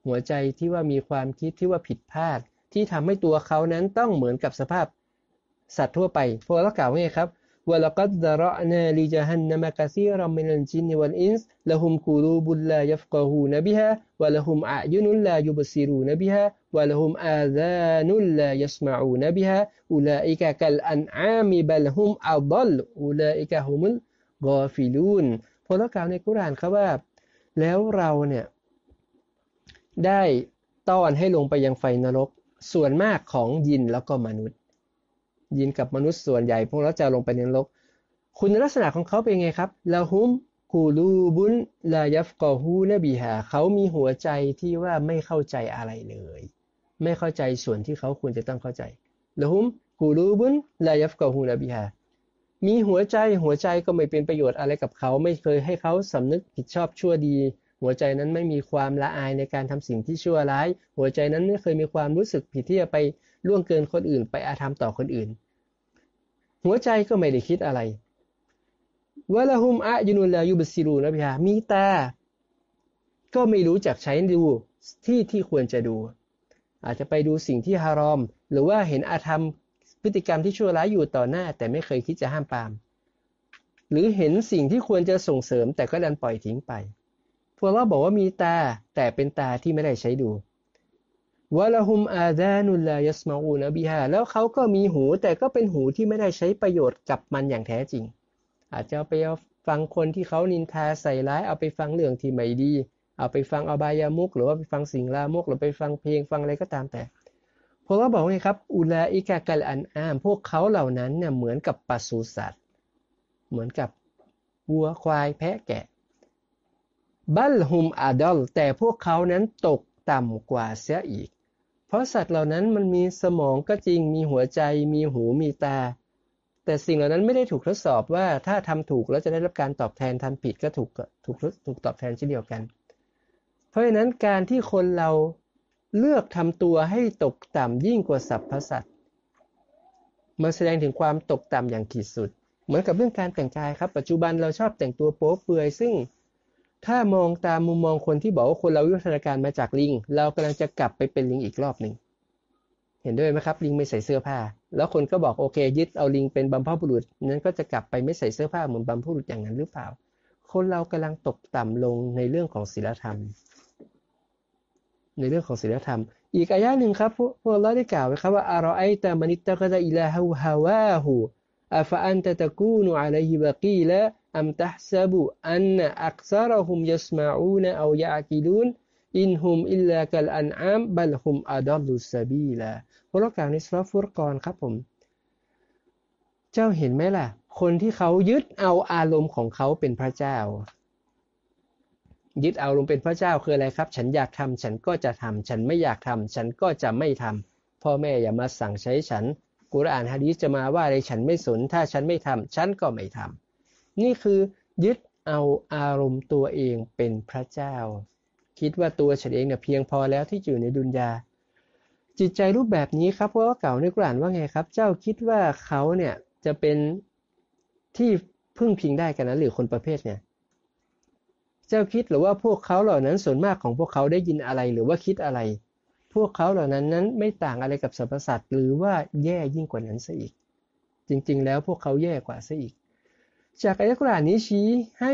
หัวใจที่ว่ามีความคิดที่ว่าผิดพลาด ที่ทำให้ตัวเขานั้นต้องเหมือนกับสภาพสัตว์ทั่วไป พวกเรากล่าวว่าไงครับ ولقد ذرأنا لجهنم كثيرا من الجن والإنس لهم قلوب لا يفقهون بها ولهم أعين لا يبصرون بها ولهم آذان لا يسمعون بها أولئك كالأنعام بل هم أضل أولئك هم الغافلون พอเรากล่าวในกุรานครับว่าแล้วเราเนี่ย ได้ต้อนให้ลงไปยังไฟนรก ส่วนมากของยินแล้วก็มนุษย์ ยินกับมนุษย์ส่วนใหญ่ พวกเราจะลงไปในนรก คุณลักษณะของเขาเป็นไงครับละหุมกูลูบุนลายัฟกอฮูนบีฮาเขามีหัวใจที่ว่าไม่เข้าใจอะไรเลย ไม่เข้าใจส่วนที่เขาควรจะต้องเข้าใจละหุมกูลูบุนลายัฟกอฮูนบีฮามีหัวใจหัวใจก็ไม่เป็นประโยชน์อะไรกับเขา ไม่เคยให้เขาสำนึกผิดชอบชั่วดี หัวใจนั้นไม่มีความละอายในการทำสิ่งที่ชั่วร้าย หัวใจนั้นไม่เคยมีความรู้สึกผิดที่จะไปล่วงเกินคนอื่น ไปอาธรรมต่อคนอื่น หัวใจก็ไม่ได้คิดอะไรวะละหุมอะยุนุลลายุบซิรูนะพี่ฮะมีตาก็ไม่รู้จักใช้ดูที่ที่ควรจะดู อาจจะไปดูสิ่งที่ฮารอม หรือว่าเห็นอาธรรมพฤติกรรมที่ชั่วร้ายอยู่ต่อหน้า แต่ไม่เคยคิดจะห้ามปาม หรือเห็นสิ่งที่ควรจะส่งเสริมแต่ก็ดันปล่อยทิ้งไป พวกเราบอกว่ามีตา แต่เป็นตาที่ไม่ได้ใช้ดูวะละหุมอาดานุลายัสมาอูนบิฮาแล้วเขาก็มีหูแต่ก็เป็นหูที่ไม่ได้ใช้ประโยชน์กับมันอย่างแท้จริง อาจจะเอาไปฟังคนที่เขานินทาใส่ร้ายเอาไปฟังเรื่องที่ไม่ดี เอาไปฟังอบายามุก หรือว่าไปฟังสิ่งลามกหรือไปฟังเพลงฟังอะไรก็ตามแต่พราะว่าบอกไงครับอุลาอิกากัลอันอาม พวกเขาเหล่านั้นเนี่ยเหมือนกับปศุสัตว์ เหมือนกับวัวควายแพะแกะ บัลฮุมอาดอลแต่พวกเขานั้นตกต่ำกว่าเสียอีก เพราะสัตว์เหล่านั้นมันมีสมองก็จริงมีหัวใจ มีหูมีตา แต่สิ่งเหล่านั้นไม่ได้ถูกทดสอบว่าถ้าทำถูกแล้วจะได้รับการตอบแทนทำผิดก็ถูกถูกถูกตอบแทนเช่นเดียวกัน เพราะฉะนั้นการที่คนเราเลือกทำตัวให้ตกต่ำยิ่งกว่าสรรพสัตว์มาแสดงถึงความตกต่ำอย่างขีดสุด เหมือนกับเรื่องการแต่งกายครับ ปัจจุบันเราชอบแต่งตัวโป๊เปลือยซึ่ง ถ้ามองตามมุมมองคนที่บอกว่าคนเราวิวัฒนาการมาจากลิง เรากำลังจะกลับไปเป็นลิงอีกรอบหนึ่ง เห็นด้วยไหมครับ ลิงไม่ใส่เสื้อผ้า แล้วคนก็บอกโอเคยึดเอาลิงเป็นบัมพบุรุษนั้นก็จะกลับไปไม่ใส่เสื้อผ้าเหมือนบัมพบุรุษอย่างนั้นหรือเปล่า คนเรากำลังตกต่ำลงในเรื่องของศีลธรรม ในเรื่องของศีลธรรม อีกอายะหนึ่งครับพวกเราได้กล่าวไว้ครับว่าอารอไอตามันิตะกะอิลาฮูฮาวาหูอัฟอันตะตะกูนุอะลัยฮิบะกีละ อัมตัฮซบุอันอักซารฮุมยัสมาอูนเอายะกิลุนอินฮุมอิลลากัลอันอามบัลฮุมอาดัลลุสบีลาพวกเรากล่าวในสุรฟุรกรครับผม เจ้าเห็นไหมล่ะ คนที่เขายึดเอาอารมณ์ของเขาเป็นพระเจ้า ยึดเอาลงเป็นพระเจ้าคืออะไรครับ ฉันอยากทำฉันก็จะทำฉันไม่อยากทำฉันก็จะไม่ทำพ่อแม่อย่ามาสั่งใช้ฉันกุรอานฮะดีษจะมาว่าอะไรฉันไม่สนถ้าฉันไม่ทำฉันก็ไม่ทำ นี่คือยึดเอาอารมณ์ตัวเองเป็นพระเจ้า คิดว่าตัวฉันเองเนี่ยเพียงพอแล้วที่อยู่ในดุนยา จิตใจรูปแบบนี้ครับเพราะว่าเก่าในกรานว่าไงครับ เจ้าคิดว่าเขาเนี่ยจะเป็นที่พึ่งพิงได้กันนะหรือคนประเภทเนี่ยเจ้าคิดหรือว่าพวกเขาเหล่านั้นส่วนมากของพวกเขาได้ยินอะไรหรือว่าคิดอะไร พวกเขาเหล่านั้นนั้นไม่ต่างอะไรกับสรรพสัตว์หรือว่าแย่ยิ่งกว่านั้นซะอีก จริงๆ แล้วพวกเขาแย่กว่าซะอีก จากอายะกรานนี้ชี้ให้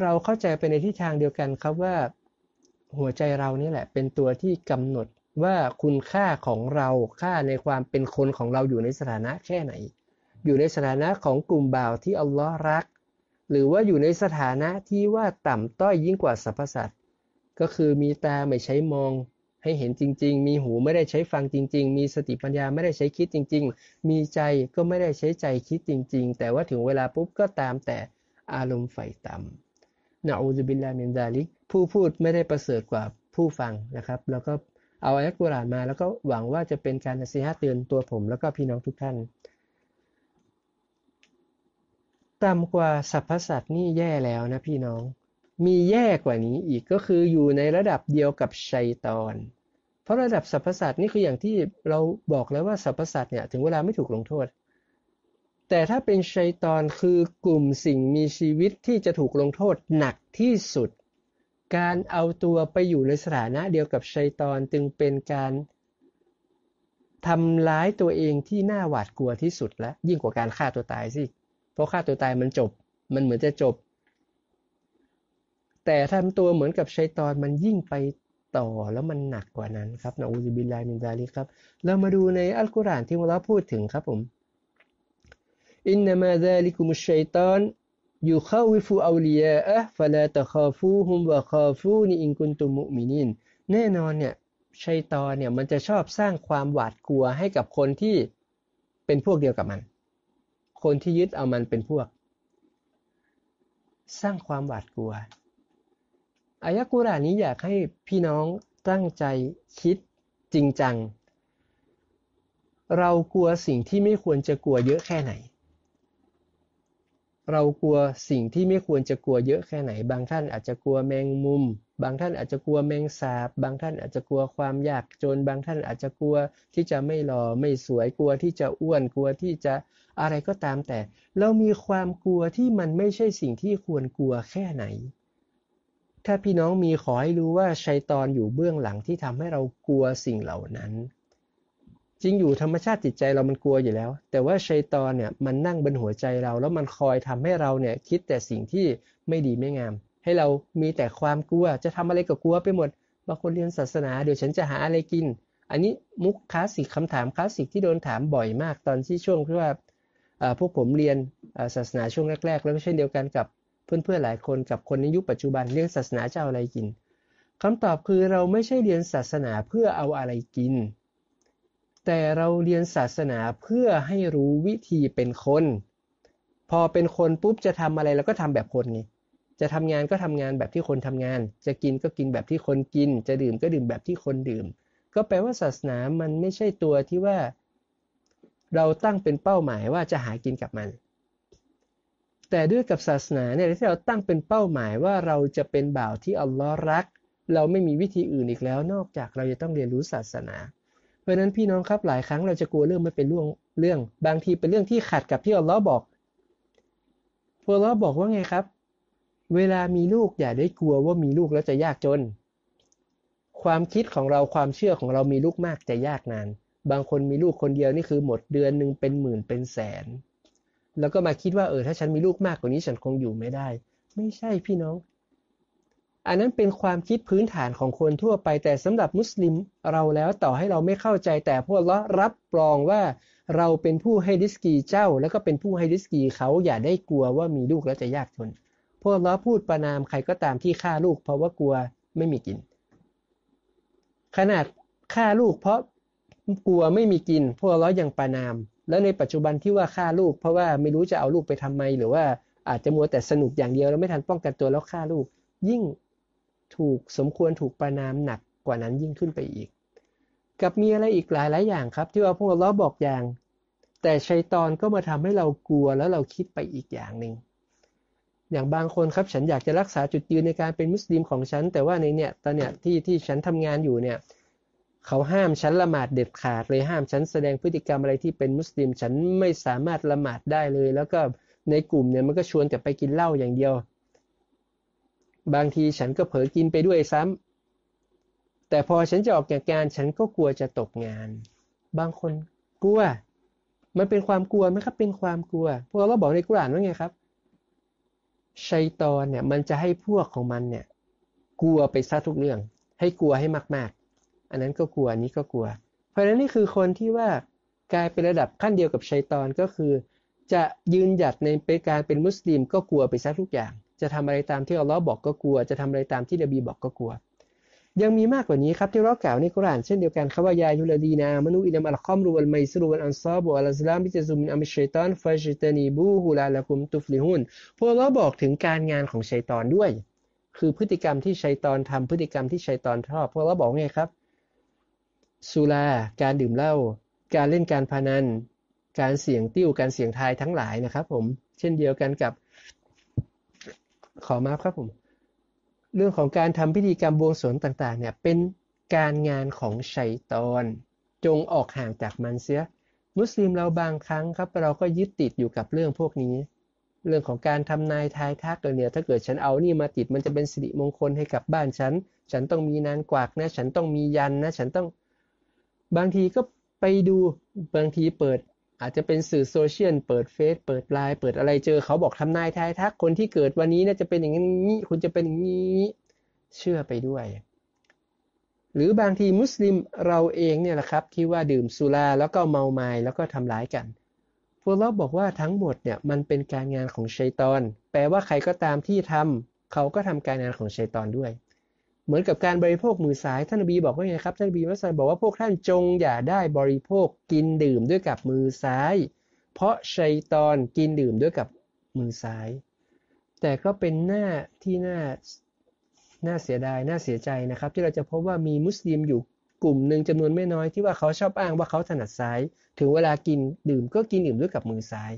เราเข้าใจไปในทิศทางเดียวกันครับว่าหัวใจเรานี่แหละ เป็นตัวที่กำหนดว่าคุณค่าของเราค่าในความเป็นคนของเราอยู่ในสถานะแค่ไหน อยู่ในสถานะของกลุ่มบ่าวที่อัลลอฮ์รัก หรือว่าอยู่ในสถานะที่ว่าต่ำต้อยยิ่งกว่าสรรพสัตว์ก็คือมีตาไม่ใช้มอง ให้เห็นจริง ๆ มีหูไม่ได้ใช้ฟังจริง ๆ มีสติปัญญาไม่ได้ใช้คิดจริง ๆ มีใจก็ไม่ได้ใช้ใจคิดจริง ๆ แต่ว่าถึงเวลาปุ๊บก็ตามแต่อารมณ์ไฟต่ำนะอูซบิลลามินดาลิกผู้พูดไม่ได้ประเสริฐกว่าผู้ฟังนะครับ แล้วก็เอาอายะกุรานมา แล้วก็หวังว่าจะเป็นการนัสิฮะเตือนตัวผมแล้วก็พี่น้องทุกท่านต่ำกว่าสรรพสัตว์นี่แย่แล้วนะพี่น้อง มีแย่กว่านี้อีกก็คืออยู่ในระดับเดียวกับชัยตอน เพราะระดับสรรพสัตว์นี่คืออย่างที่เราบอกแล้วว่าสรรพสัตว์เนี่ยถึงเวลาไม่ถูกลงโทษ แต่ถ้าเป็นชัยตอนคือกลุ่มสิ่งมีชีวิตที่จะถูกลงโทษหนักที่สุด การเอาตัวไปอยู่ในสถานะเดียวกับชัยตอนจึงเป็นการทำร้ายตัวเองที่น่าหวาดกลัวที่สุดและยิ่งกว่าการฆ่าตัวตายสิ เพราะฆ่าตัวตายมันจบ มันเหมือนจะจบ แต่ทำตัวเหมือนกับชัยตอนมันยิ่งไปต่อแล้วมันหนักกว่านั้นครับนะอูซิบิลลามินซาลิครับ เรามาดูในอัลกุรอานที่เราพูดถึงครับผมอินนามาซาลิกุมุชัยตอนยูข้าวิฟูอาลียะฟะลาตะคาฟูฮุมวะคาฟูนีอินกุนตุมุมินินแน่นอนเนี่ยชัยตอนเนี่ยมันจะชอบสร้างความหวาดกลัวให้กับคนที่เป็นพวกเดียวกับมัน คนที่ยึดเอามันเป็นพวก สร้างความหวาดกลัว อายะกุรานนี้อยากให้พี่น้องตั้งใจคิดจริงจัง เรากลัวสิ่งที่ไม่ควรจะกลัวเยอะแค่ไหน เรากลัวสิ่งที่ไม่ควรจะกลัวเยอะแค่ไหน บางท่านอาจจะกลัวแมงมุม บางท่านอาจจะกลัวแมงสาบ บางท่านอาจจะกลัวความยากจน บางท่านอาจจะกลัวที่จะไม่หล่อไม่สวยกลัวที่จะอ้วนกลัวที่จะอะไรก็ตามแต่ เรามีความกลัวที่มันไม่ใช่สิ่งที่ควรกลัวแค่ไหน ถ้าพี่น้องมีขอให้รู้ว่าชัยตอนอยู่เบื้องหลังที่ทำให้เรากลัวสิ่งเหล่านั้น จริงอยู่ธรรมชาติจิตใจเรามันกลัวอยู่แล้ว แต่ว่าชัยตอนเนี่ยมันนั่งบนหัวใจเรา แล้วมันคอยทำให้เราเนี่ยคิดแต่สิ่งที่ไม่ดีไม่งาม ให้เรามีแต่ความกลัว จะทำอะไรก็กลัวไปหมดบางคนเรียนศาสนาเดี๋ยวฉันจะหาอะไรกิน อันนี้มุกคลาสสิกคำถามคลาสสิกที่โดนถามบ่อยมากตอนที่ช่วงที่ว่าพวกผมเรียนศาสนาช่วงแรก ๆ แล้วก็เช่นเดียวกันกับ เพื่อนๆหลายคนกับคนในยุคปัจจุบันเรียนศาสนาจะเอาอะไรกินคำตอบคือเราไม่ใช่เรียนศาสนาเพื่อเอาอะไรกิน แต่เราเรียนศาสนาเพื่อให้รู้วิธีเป็นคน พอเป็นคนปุ๊บจะทำอะไรเราก็ทำแบบคนไงจะทำงานก็ทำงานแบบที่คนทำงาน จะกินก็กินแบบที่คนกิน จะดื่มก็ดื่มแบบที่คนดื่ม ก็แปลว่าศาสนามันไม่ใช่ตัวที่ว่า เราตั้งเป็นเป้าหมายว่าจะหากินกับมัน แต่ด้วยกับศาสนาเนี่ยที่เราตั้งเป็นเป้าหมายว่าเราจะเป็นบ่าวที่อัลลอฮ์รัก เราไม่มีวิธีอื่นอีกแล้ว นอกจากเราจะต้องเรียนรู้ศาสนา เพราะฉะนั้นพี่น้องครับหลายครั้งเราจะกลัวเรื่องไม่เป็นเรื่องเรื่อง บางทีเป็นเรื่องที่ขัดกับที่อัลลอฮ์บอกพอัลลอฮ์บอกว่าไงครับ เวลามีลูกอย่าได้กลัวว่ามีลูกแล้วจะยากจน ความคิดของเราความเชื่อของเรามีลูกมากจะยากนาน บางคนมีลูกคนเดียวนี่คือหมดเดือนหนึ่งเป็นหมื่นเป็นแสน แล้วก็มาคิดว่าเออถ้าฉันมีลูกมากกว่านี้ฉันคงอยู่ไม่ได้ ไม่ใช่พี่น้อง อันนั้นเป็นความคิดพื้นฐานของคนทั่วไปแต่สำหรับมุสลิมเราแล้วต่อให้เราไม่เข้าใจแต่พวกเรารับรองว่าเราเป็นผู้ให้ดิสกีเจ้า แล้วก็เป็นผู้ให้ดิสกีเขาอย่าได้กลัวว่ามีลูกแล้วจะยากจนพวกเราพูดประนามใครก็ตามที่ฆ่าลูก เพราะว่ากลัวไม่มีกิน ขนาดฆ่าลูกเพราะกลัวไม่มีกิน พวกเรายังประนาม แล้วในปัจจุบันที่ว่าฆ่าลูก เพราะว่าไม่รู้จะเอาลูกไปทำไม หรือว่าอาจจะมัวแต่สนุกอย่างเดียวแล้วไม่ทันป้องกันตัวแล้วฆ่าลูก ยิ่งถูกสมควรถูกประนามหนักกว่านั้นยิ่งขึ้นไปอีก กับมีอะไรอีกหลายหลายอย่างครับ ที่ว่าพวกเราบอกอย่าง แต่ชัยตอนก็มาทำให้เรากลัวแล้วเราคิดไปอีกอย่างหนึ่งอย่างบางคนครับฉันอยากจะรักษาจุดยืนในการเป็นมุสลิมของฉัน แต่ว่าในเนี่ยตอนเนี้ยที่ที่ฉันทำงานอยู่เนี่ย เขาห้ามฉันละหมาดเด็ดขาดเลยห้ามฉันแสดงพฤติกรรมอะไรที่เป็นมุสลิม ฉันไม่สามารถละหมาดได้เลย แล้วก็ในกลุ่มเนี่ยมันก็ชวนแต่ไปกินเหล้าอย่างเดียว บางทีฉันก็เผลอกินไปด้วยซ้ำแต่พอฉันจะออกจากงานฉันก็กลัวจะตกงาน บางคนกลัว มันเป็นความกลัวไหมครับเป็นความกลัว พวกเราบอกในกุรานว่าไงครับชัยตอนเนี่ยมันจะให้พวกของมันเนี่ย กลัวไปซะทุกเรื่อง ให้กลัวให้มากๆ อันนั้นก็กลัวอันนี้ก็กลัว เพราะฉะนั้นนี่คือคนที่ว่ากลายเป็นระดับขั้นเดียวกับชัยตอนก็คือ จะยืนหยัดในเป็นการเป็นมุสลิมก็กลัวไปซะทุกอย่าง จะทำอะไรตามที่อัลลอฮ์บอกก็กลัว จะทำอะไรตามที่นบีบอกก็กลัว ยังมีมากกว่านี้ครับที่พระอัลลอฮ์กล่าวในกุรอานเช่นเดียวกันคำว่ายายุลดีนามนุอินามอัลคอมรุวัลไมซุรุวัลอันซาบุอัลสลามิจซุมินอัมิชัยตอนฟาชิตานีบูฮุลาละกุมตุฟลิฮุนพวกเราบอกถึงการงานของชัยตอนด้วย คือพฤติกรรมที่ชัยตอนทำพฤติกรรมที่ชัยตอนชอบพระอัลลอฮ์บอกไงครับ สุรา การดื่มเหล้า การเล่นการพนัน การเสี่ยงติ้ว การเสี่ยงทายทั้งหลายนะครับ ผม เช่นเดียวกันกับ ขอมาครับผม เรื่องของการทำพิธีกรรมบวงสรวงต่างๆ เนี่ย เป็นการงานของชัยตอน จงออกห่างจากมันเสีย มุสลิมเราบางครั้งครับ เราก็ยึดติดอยู่กับเรื่องพวกนี้ เรื่องของการทำนายทายทักเนี่ย ถ้าเกิดฉันเอานี่มาติด มันจะเป็นสิริมงคลให้กับบ้านฉัน ฉันต้องมีนานกวักนะ ฉันต้องมียันนะ ฉันต้อง บางทีก็ไปดูบางทีเปิด อาจจะเป็นสื่อโซเชียลเปิดเฟซเปิดไลน์เปิดอะไรเจอเขาบอกทำนายทายทักคนที่เกิดวันนี้น่าจะเป็นอย่างนี้คุณจะเป็นอย่างนี้เชื่อไปด้วย หรือบางทีมุสลิมเราเองเนี่ยแหละครับที่ว่าดื่มสุราแล้วก็เมาไม้แล้วก็ทำร้ายกันพวกเราบอกว่าทั้งหมดเนี่ยมันเป็นการงานของชัยตอน แปลว่าใครก็ตามที่ทำเขาก็ทำการงานของชัยตอนด้วย เหมือนกับการบริโภคมือซ้ายท่านนบีบอกว่าไงครับท่านนบีมัสลิมบอกว่าพวกท่านจงอย่าได้บริโภคกินดื่มด้วยกับมือซ้าย เพราะชัยตอนกินดื่มด้วยกับมือซ้าย แต่ก็เป็นหน้าที่น่าน่าเสียดายน่าเสียใจนะครับ ที่เราจะพบว่ามีมุสลิมอยู่กลุ่มหนึ่งจำนวนไม่น้อยที่ว่าเขาชอบอ้างว่าเขาถนัดซ้าย ถึงเวลากินดื่มก็กินดื่มด้วยกับมือซ้าย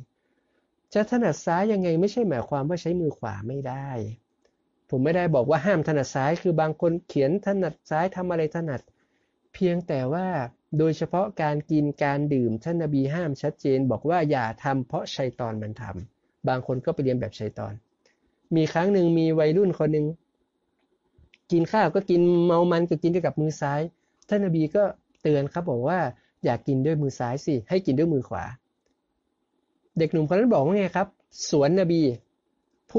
จะถนัดซ้ายยังไงไม่ใช่หมายความว่าใช้มือขวาไม่ได้ ผมไม่ได้บอกว่าห้ามถนัดซ้าย คือบางคนเขียนถนัดซ้ายทำอะไรถนัด เพียงแต่ว่าโดยเฉพาะการกินการดื่มท่านนบีห้ามชัดเจน บอกว่าอย่าทำเพราะชัยตอนมันทำบางคนก็ไปเรียนแบบชัยตอน มีครั้งหนึ่งมีวัยรุ่นคนหนึ่งกินข้าวก็กินเมามันก็กินด้วยกับมือซ้าย ท่านนบีก็เตือนครับบอกว่าอย่ากกินด้วยมือซ้ายสิให้กินด้วยมือขวา เด็กหนุ่มคนนั้นบอกว่าไงครับ สวนนบี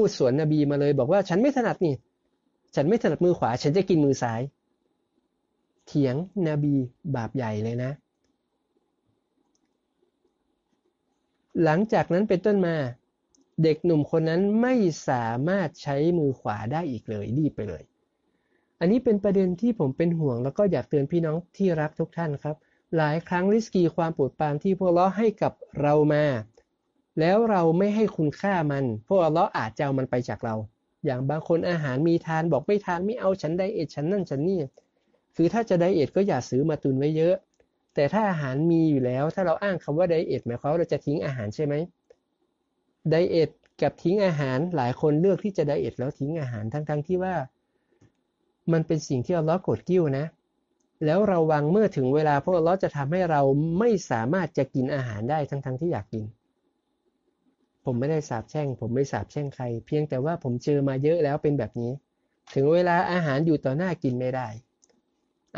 พูดสวนนบีมาเลย บอกว่าฉันไม่ถนัดนี่ ฉันไม่ถนัดมือขวา ฉันจะกินมือซ้าย เถียงนบีบาปใหญ่เลยนะ หลังจากนั้นเป็นต้นมา เด็กหนุ่มคนนั้นไม่สามารถใช้มือขวาได้อีกเลยรีบไปเลย อันนี้เป็นประเด็นที่ผมเป็นห่วง แล้วก็อยากเตือนพี่น้องที่รักทุกท่านครับ หลายครั้งริสกีความปวดปานที่พวกเราให้กับเรามา แล้วเราไม่ให้คุณค่ามัน พวกเราอาจจะเอามันไปจากเรา อย่างบางคนอาหารมีทานบอกไม่ทานไม่เอาฉันไดเอทฉันนั่นฉันนี่ คือถ้าจะไดเอทก็อย่าซื้อมาตุนไว้เยอะ แต่ถ้าอาหารมีอยู่แล้ว ถ้าเราอ้างคำว่าไดเอทหมายความว่าเราจะทิ้งอาหารใช่ไหมไดเอทกับทิ้งอาหารหลายคนเลือกที่จะไดเอทแล้วทิ้งอาหารทั้งๆทที่ว่า มันเป็นสิ่งที่เราล้อกดกิ้วนะ แล้วเราวังเมื่อถึงเวลาพวกเราจะทำให้เราไม่สามารถจะกินอาหารได้ทั้งๆทที่อยากกิน ผมไม่ได้สาบแช่ง ผมไม่สาบแช่งใคร เพียงแต่ว่าผมเจอมาเยอะแล้วเป็นแบบนี้ ถึงเวลาอาหารอยู่ต่อหน้ากินไม่ได้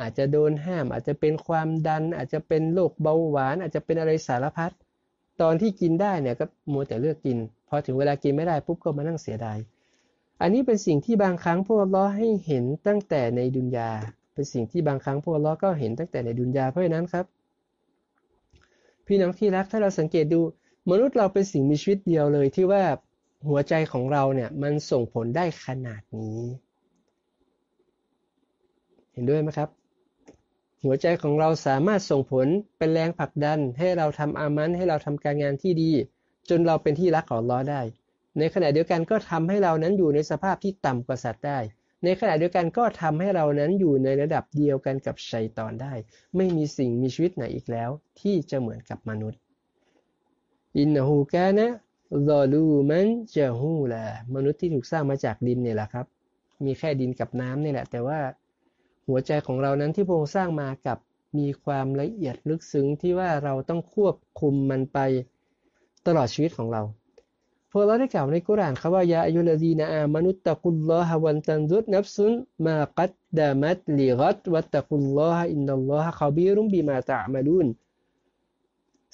อาจจะโดนห้าม อาจจะเป็นความดัน อาจจะเป็นโรคเบาหวาน อาจจะเป็นอะไรสารพัด ตอนที่กินได้เนี่ยก็มัวแต่เลือกกิน พอถึงเวลากินไม่ได้ปุ๊บก็มานั่งเสียดาย อันนี้เป็นสิ่งที่บางครั้งพวกล้อให้เห็นตั้งแต่ในดุนยา เป็นสิ่งที่บางครั้งพวกล้อก็เห็นตั้งแต่ในดุนยา เพราะฉะนั้นครับ พี่น้องที่รักถ้าเราสังเกตดู มนุษย์เราเป็นสิ่งมีชีวิตเดียวเลยที่ว่าหัวใจของเราเนี่ยมันส่งผลได้ขนาดนี้ เห็นด้วยไหมครับ หัวใจของเราสามารถส่งผลเป็นแรงผลักดัน ให้เราทำอามันให้เราทำการงานที่ดี จนเราเป็นที่รักของล้อได้ ในขณะเดียวกันก็ทำให้เรานั้นอยู่ในสภาพที่ต่ำกว่าสัตว์ได้ ในขณะเดียวกันก็ทำให้เรานั้นอยู่ในระดับเดียวกันกับชัยตอนได้ ไม่มีสิ่งมีชีวิตไหนอีกแล้ว ที่จะเหมือนกับมนุษย์ อินนหูกานะรอลูมันจะหูแหละมนุษย์ที่ถูกสร้างมาจากดินเนี่ยแหละครับ มีแค่ดินกับน้ำนี่แหละ แต่ว่าหัวใจของเรานั้นที่พระองค์สร้างมากับมีความละเอียดลึกซึ้งที่ว่าเราต้องควบคุมมันไปตลอดชีวิตของเราพวกเราได้กล่าวในกุรานครับว่ายาอายุลดีนาอามนุตตะกุลลอฮะวันตันซุดนับซุนมากัดดามัตลีกัดวัตตะกุลลอฮะอินนัลลอฮะขบีรุมบีมาตะมาลุน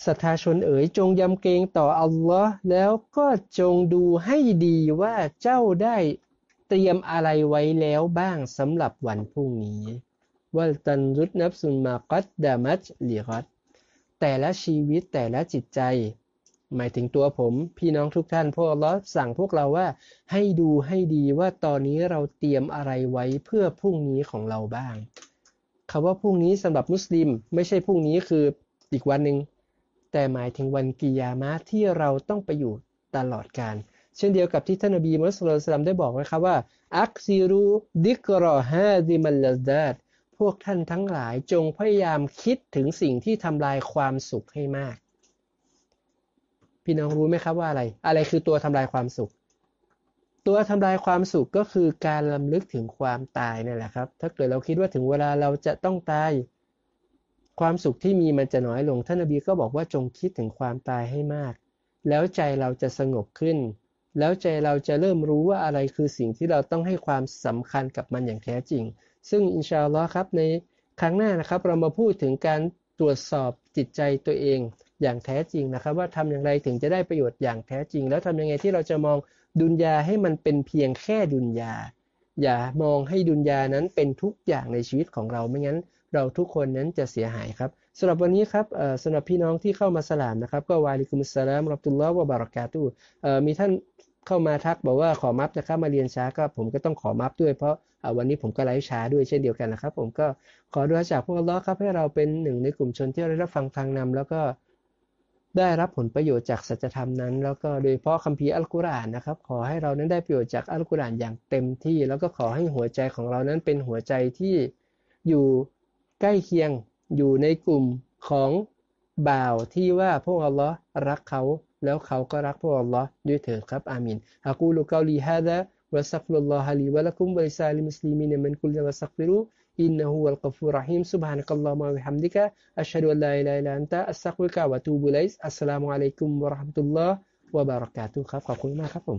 ศรัทธาชนเอ๋ยจงยำเกรงต่ออัลลอฮ์แล้วก็จงดูให้ดีว่าเจ้าได้เตรียมอะไรไว้แล้วบ้างสำหรับวันพรุ่งนี้วัลตันรุดนับสุนมากัดดามัตลีกัดแต่ละชีวิตแต่ละจิตใจ หมายถึงตัวผมพี่น้องทุกท่านพวกเราสั่งพวกเราว่า ให้ดูให้ดีว่าตอนนี้เราเตรียมอะไรไว้เพื่อพรุ่งนี้ของเราบ้างคาว่าพรุ่งนี้สำหรับมุสลิม ไม่ใช่พรุ่งนี้คืออีกวันหนึ่ง แต่หมายถึงวันกิยามะที่เราต้องไปอยู่ตลอดกาลเช่นเดียวกับที่ท่านอบีมุสลิมได้บอกไว้ครับว่า อักซิรูดิกรอฮาดิมัลลดาดพวกท่านทั้งหลายจงพยายามคิดถึงสิ่งที่ทำลายความสุขให้มาก พี่น้องรู้ไหมครับว่าอะไร อะไรคือตัวทำลายความสุข ตัวทำลายความสุขก็คือการลำลึกถึงความตายนี่แหละครับ ถ้าเกิดเราคิดว่าถึงเวลาเราจะต้องตาย ความสุขที่มีมันจะน้อยลงท่านนบีก็บอกว่าจงคิดถึงความตายให้มาก แล้วใจเราจะสงบขึ้น แล้วใจเราจะเริ่มรู้ว่าอะไรคือสิ่งที่เราต้องให้ความสำคัญกับมันอย่างแท้จริง ซึ่งอินชาอัลลอฮ์ครับในครั้งหน้านะครับเรามาพูดถึงการตรวจสอบจิตใจตัวเองอย่างแท้จริงนะครับ ว่าทำอย่างไรถึงจะได้ประโยชน์อย่างแท้จริง แล้วทำยังไงที่เราจะมองดุนยาให้มันเป็นเพียงแค่ดุนยา อย่ามองให้ดุนยานั้นเป็นทุกอย่างในชีวิตของเราไม่งั้น เราทุกคนนั้นจะเสียหายครับสำหรับวันนี้ครับสำหรับพี่น้องที่เข้ามาสลามนะครับ ก็วาลิกุมสลามรับตุลลอฮ์วะบารักาตุมีท่านเข้ามาทักบอกว่าขอมัฟนะครับมาเรียนช้าก็ผมก็ต้องขอมัฟด้วยเพราะวันนี้ผมก็ไลฟ์ช้าด้วยเช่นเดียวกันนะครับ ผมก็ขอด้วยจากพวกเราครับให้เราเป็นหนึ่งในกลุ่มชนที่ได้รับฟังทางนำแล้วก็ได้รับผลประโยชน์จากสัจธรรมนั้น แล้วก็โดยเฉพาะคัมภีร์อัลกุรอานนะครับ ขอให้เรานั้นได้ประโยชน์จากอัลกุรอานอย่างเต็มที่ แล้วก็ขอให้หัวใจของเรานั้นเป็นหัวใจที่อยู่ ใกล้เคียงอยู่ในกลุ่มของบ่าวที่ว่าพระอัลลอฮ์รักเขา แล้วเขาก็รักพระอัลลอฮ์ด้วยเถิดครับอามินฮะกูลุกาลีฮะดะวะสักฟุลลอฮะลีวะลักุมวะลิซาลิมุสลิมีนมันคุลวะสักฟิรุอินนะฮูวัลกัฟูรหิมซุบฮานะกัลลอฮุมะวิฮัมดิกะอัชฮะดุอัลลาอิลาอิลลันตะอัสตักฟิกะวะตูบุไลส์อัสสลามุอะลัยกุมวะเราะห์มะตุลลอฮ์วะบะเราะกาตุครับขอบคุณมากครับผม